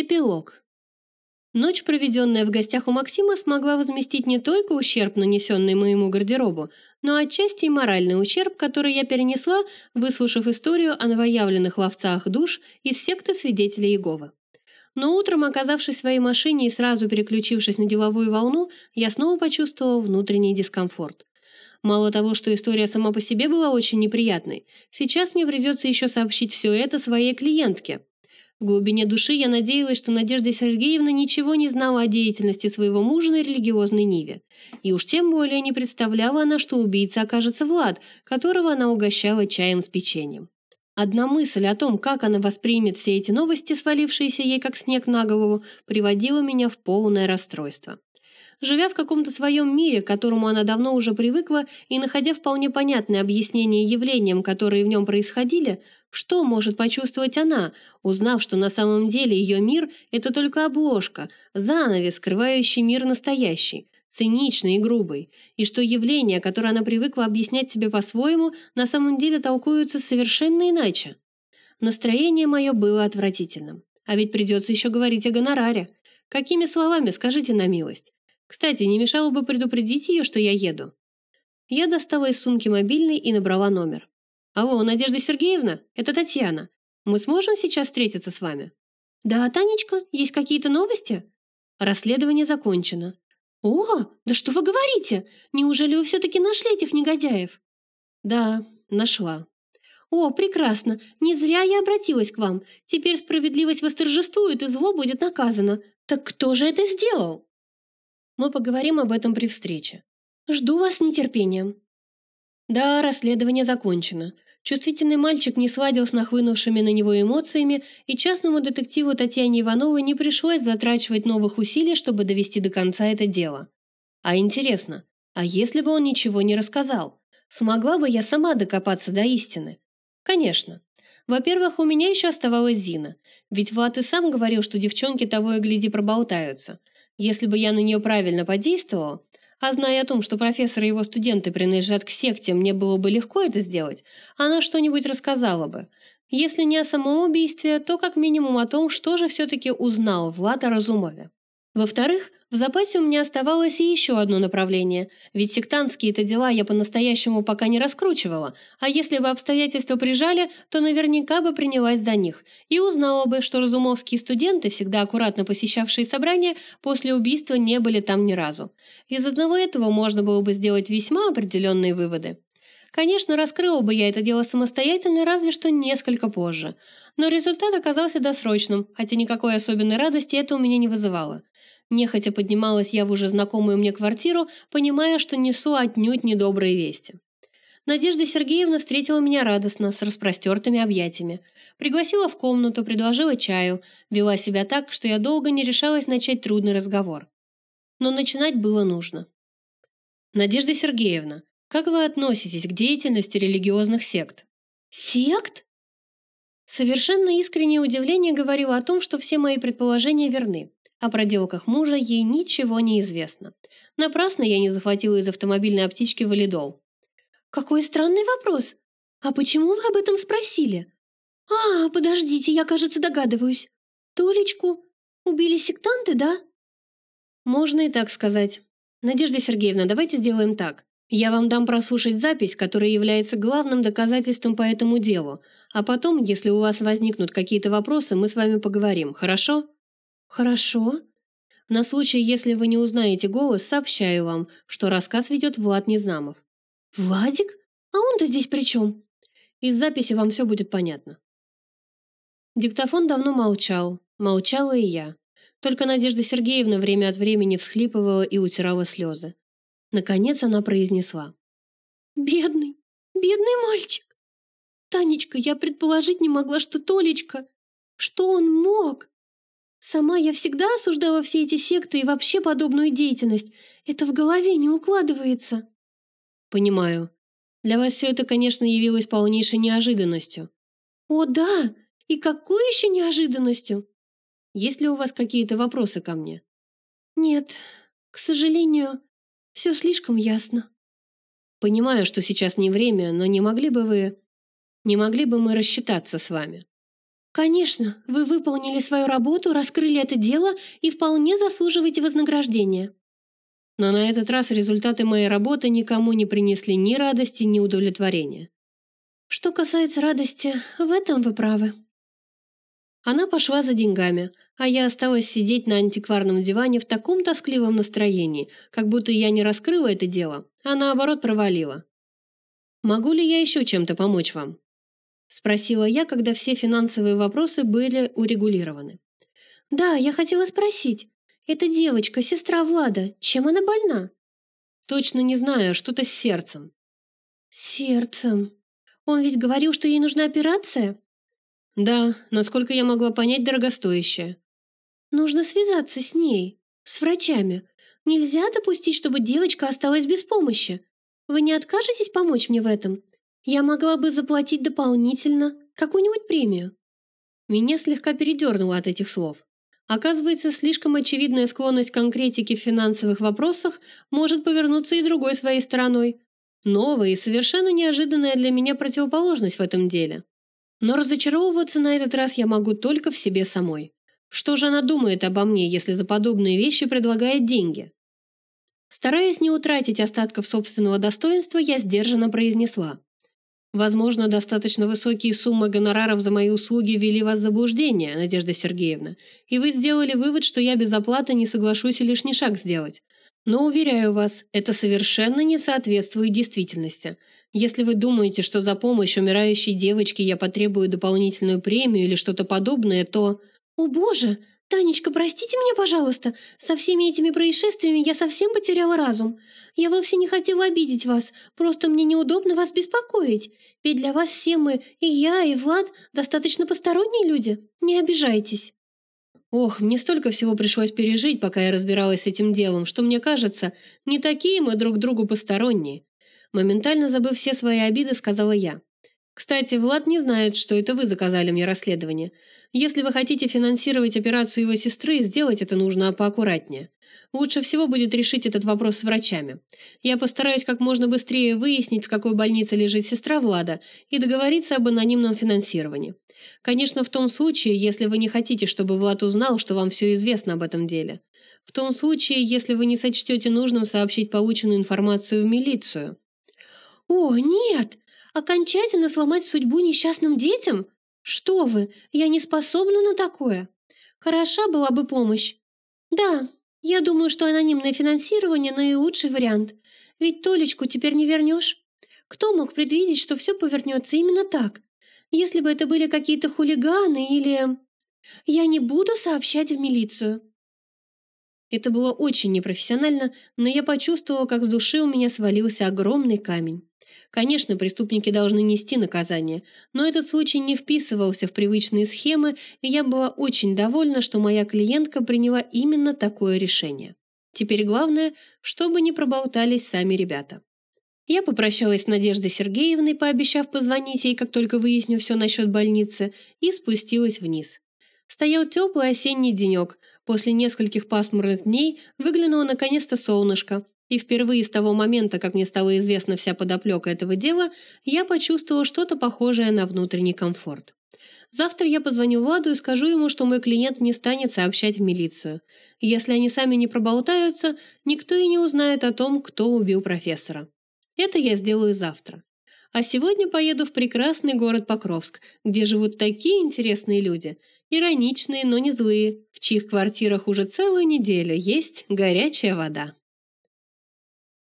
Эпилог. Ночь, проведенная в гостях у Максима, смогла возместить не только ущерб, нанесенный моему гардеробу, но отчасти и моральный ущерб, который я перенесла, выслушав историю о новоявленных ловцах душ из секты свидетелей Иеговы. Но утром, оказавшись в своей машине и сразу переключившись на деловую волну, я снова почувствовала внутренний дискомфорт. Мало того, что история сама по себе была очень неприятной, сейчас мне придется еще сообщить все это своей клиентке. В глубине души я надеялась, что Надежда Сергеевна ничего не знала о деятельности своего мужа на религиозной ниве. И уж тем более не представляла она, что убийца окажется Влад, которого она угощала чаем с печеньем. Одна мысль о том, как она воспримет все эти новости, свалившиеся ей как снег на голову, приводила меня в полное расстройство. Живя в каком-то своем мире, к которому она давно уже привыкла, и находя вполне понятное объяснение явлениям, которые в нем происходили, что может почувствовать она, узнав, что на самом деле ее мир – это только обложка, занавес, скрывающий мир настоящий, циничный и грубый, и что явления, которые она привыкла объяснять себе по-своему, на самом деле толкуются совершенно иначе? Настроение мое было отвратительным. А ведь придется еще говорить о гонораре. Какими словами, скажите на милость? Кстати, не мешало бы предупредить ее, что я еду. Я достала из сумки мобильный и набрала номер. «Алло, Надежда Сергеевна, это Татьяна. Мы сможем сейчас встретиться с вами?» «Да, Танечка, есть какие-то новости?» «Расследование закончено». «О, да что вы говорите? Неужели вы все-таки нашли этих негодяев?» «Да, нашла». «О, прекрасно! Не зря я обратилась к вам. Теперь справедливость восторжествует, и зло будет наказано. Так кто же это сделал?» Мы поговорим об этом при встрече. Жду вас с нетерпением. Да, расследование закончено. Чувствительный мальчик не сладил с нахлынувшими на него эмоциями, и частному детективу Татьяне Ивановой не пришлось затрачивать новых усилий, чтобы довести до конца это дело. А интересно, а если бы он ничего не рассказал? Смогла бы я сама докопаться до истины? Конечно. Во-первых, у меня еще оставалась Зина, ведь Влад и сам говорил, что девчонки того и гляди проболтаются – если бы я на нее правильно подействовала, а зная о том, что профессор и его студенты принадлежат к секте, мне было бы легко это сделать, она что-нибудь рассказала бы. Если не о самом убийстве, то как минимум о том, что же все-таки узнал Влад о Разумове. Во-вторых, в запасе у меня оставалось и еще одно направление, ведь сектантские-то дела я по-настоящему пока не раскручивала, а если бы обстоятельства прижали, то наверняка бы принялась за них и узнала бы, что разумовские студенты, всегда аккуратно посещавшие собрания, после убийства не были там ни разу. Из одного этого можно было бы сделать весьма определенные выводы. Конечно, раскрыла бы я это дело самостоятельно, разве что несколько позже. Но результат оказался досрочным, хотя никакой особенной радости это у меня не вызывало. Нехотя поднималась я в уже знакомую мне квартиру, понимая, что несу отнюдь недобрые вести. Надежда Сергеевна встретила меня радостно, с распростертыми объятиями. Пригласила в комнату, предложила чаю, вела себя так, что я долго не решалась начать трудный разговор. Но начинать было нужно. «Надежда Сергеевна, как вы относитесь к деятельности религиозных сект?» «Сект?» Совершенно искреннее удивление говорило о том, что все мои предположения верны. О проделках мужа ей ничего не известно. Напрасно я не захватила из автомобильной аптечки валидол. «Какой странный вопрос! А почему вы об этом спросили?» «А, подождите, я, кажется, догадываюсь. Толечку убили сектанты, да?» «Можно и так сказать. Надежда Сергеевна, давайте сделаем так. Я вам дам прослушать запись, которая является главным доказательством по этому делу, а потом, если у вас возникнут какие-то вопросы, мы с вами поговорим, хорошо?» «Хорошо. На случай, если вы не узнаете голос, сообщаю вам, что рассказ ведет Влад Незнамов». «Владик? А он-то здесь при чем?» Из записи вам все будет понятно. Диктофон давно молчал, молчала и я. Только Надежда Сергеевна время от времени всхлипывала и утирала слезы. Наконец она произнесла. «Бедный, бедный мальчик! Танечка, я предположить не могла, что Толечка... Что он мог? Сама я всегда осуждала все эти секты и вообще подобную деятельность. Это в голове не укладывается. Понимаю. Для вас все это, конечно, явилось полнейшей неожиданностью. О, да! И какой еще неожиданностью? Есть ли у вас какие-то вопросы ко мне? Нет, к сожалению, все слишком ясно. Понимаю, что сейчас не время, но не могли бы вы... Не могли бы мы рассчитаться с вами? «Конечно, вы выполнили свою работу, раскрыли это дело и вполне заслуживаете вознаграждения». Но на этот раз результаты моей работы никому не принесли ни радости, ни удовлетворения. «Что касается радости, в этом вы правы». Она пошла за деньгами, а я осталась сидеть на антикварном диване в таком тоскливом настроении, как будто я не раскрыла это дело, а наоборот провалила. «Могу ли я еще чем-то помочь вам?» — спросила я, когда все финансовые вопросы были урегулированы. «Да, я хотела спросить. Эта девочка, сестра Влада, чем она больна?» «Точно не знаю, что-то с сердцем». «Сердцем? Он ведь говорил, что ей нужна операция?» «Да, насколько я могла понять, дорогостоящая». «Нужно связаться с ней, с врачами. Нельзя допустить, чтобы девочка осталась без помощи. Вы не откажетесь помочь мне в этом? Я могла бы заплатить дополнительно какую-нибудь премию». Меня слегка передернуло от этих слов. Оказывается, слишком очевидная склонность к конкретике в финансовых вопросах может повернуться и другой своей стороной. Новая и совершенно неожиданная для меня противоположность в этом деле. Но разочаровываться на этот раз я могу только в себе самой. Что же она думает обо мне, если за подобные вещи предлагает деньги? Стараясь не утратить остатков собственного достоинства, я сдержанно произнесла. Возможно, достаточно высокие суммы гонораров за мои услуги ввели вас в заблуждение, Надежда Сергеевна, и вы сделали вывод, что я без оплаты не соглашусь и лишний шаг сделать. Но, уверяю вас, это совершенно не соответствует действительности. Если вы думаете, что за помощь умирающей девочке я потребую дополнительную премию или что-то подобное, то... «О боже! Танечка, простите меня, пожалуйста. Со всеми этими происшествиями я совсем потеряла разум. Я вовсе не хотела обидеть вас, просто мне неудобно вас беспокоить. Ведь для вас все мы, и я, и Влад, достаточно посторонние люди. Не обижайтесь». Ох, мне столько всего пришлось пережить, пока я разбиралась с этим делом, что мне кажется, не такие мы друг другу посторонние. Моментально забыв все свои обиды, сказала я. Кстати, Влад не знает, что это вы заказали мне расследование. Если вы хотите финансировать операцию его сестры, сделать это нужно поаккуратнее. Лучше всего будет решить этот вопрос с врачами. Я постараюсь как можно быстрее выяснить, в какой больнице лежит сестра Влада, и договориться об анонимном финансировании. Конечно, в том случае, если вы не хотите, чтобы Влад узнал, что вам все известно об этом деле. В том случае, если вы не сочтете нужным сообщить полученную информацию в милицию. «О, нет! Окончательно сломать судьбу несчастным детям? Что вы, я не способна на такое. Хороша была бы помощь. Да, я думаю, что анонимное финансирование – наилучший вариант. Ведь Толечку теперь не вернешь. Кто мог предвидеть, что все повернется именно так? Если бы это были какие-то хулиганы или... Я не буду сообщать в милицию. Это было очень непрофессионально, но я почувствовала, как с души у меня свалился огромный камень. Конечно, преступники должны нести наказание, но этот случай не вписывался в привычные схемы, и я была очень довольна, что моя клиентка приняла именно такое решение. Теперь главное, чтобы не проболтались сами ребята. Я попрощалась с Надеждой Сергеевной, пообещав позвонить ей, как только выясню все насчет больницы, и спустилась вниз. Стоял теплый осенний денек. После нескольких пасмурных дней выглянуло наконец-то солнышко, и впервые с того момента, как мне стало известна вся подоплека этого дела, я почувствовала что-то похожее на внутренний комфорт. Завтра я позвоню Владу и скажу ему, что мой клиент не станет сообщать в милицию. Если они сами не проболтаются, никто и не узнает о том, кто убил профессора. Это я сделаю завтра. А сегодня поеду в прекрасный город Покровск, где живут такие интересные люди, ироничные, но не злые, в чьих квартирах уже целую неделю есть горячая вода.